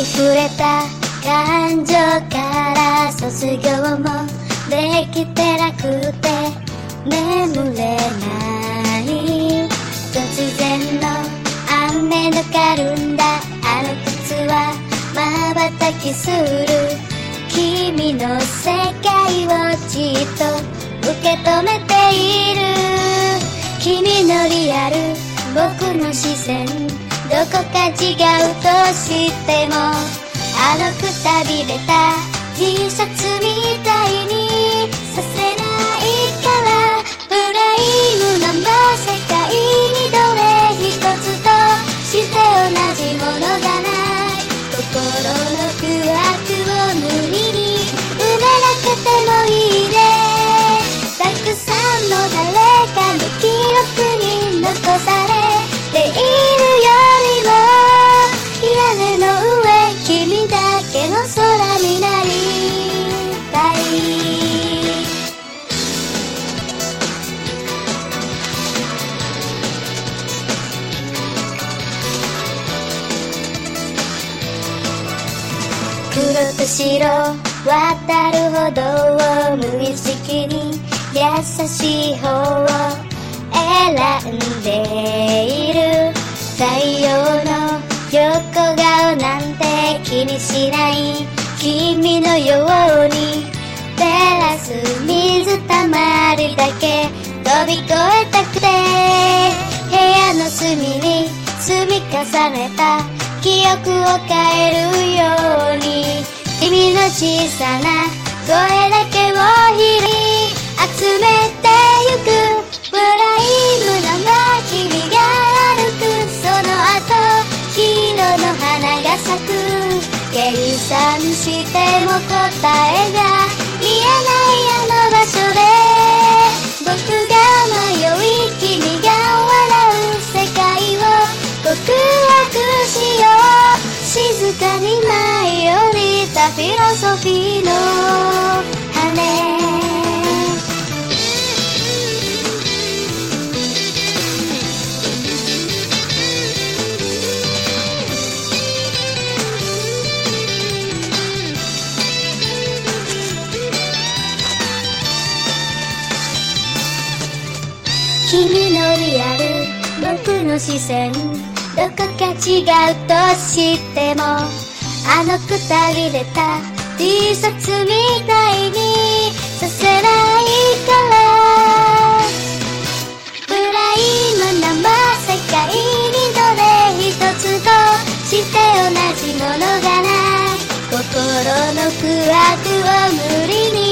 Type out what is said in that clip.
溢れた感情から卒業もできてなくて眠れない突然の雨のかるんだあの靴は瞬きする君の世界をじっと受け止めている君のリアル僕の視線どこか違うとしてもあのくたびれた T シャツみたいにさせない。空になりたい黒と白渡る歩道を無意識に優しい方をしない君のように照らす水たまりだけ飛び越えたくて。部屋の隅に積み重ねた記憶を変えるように。君の小さな声だけを拾い集めてゆく。プラ算しても答えが見えないあの場所で僕が迷い君が笑う世界を告白しよう静かに舞い降りたフィロソフィーの君のリアル僕の視線どこか違うとしてもあのくたびれた T シャツみたいにさせないからプライムナンバー世界にどれ一つとして同じものがない心の空白を無理に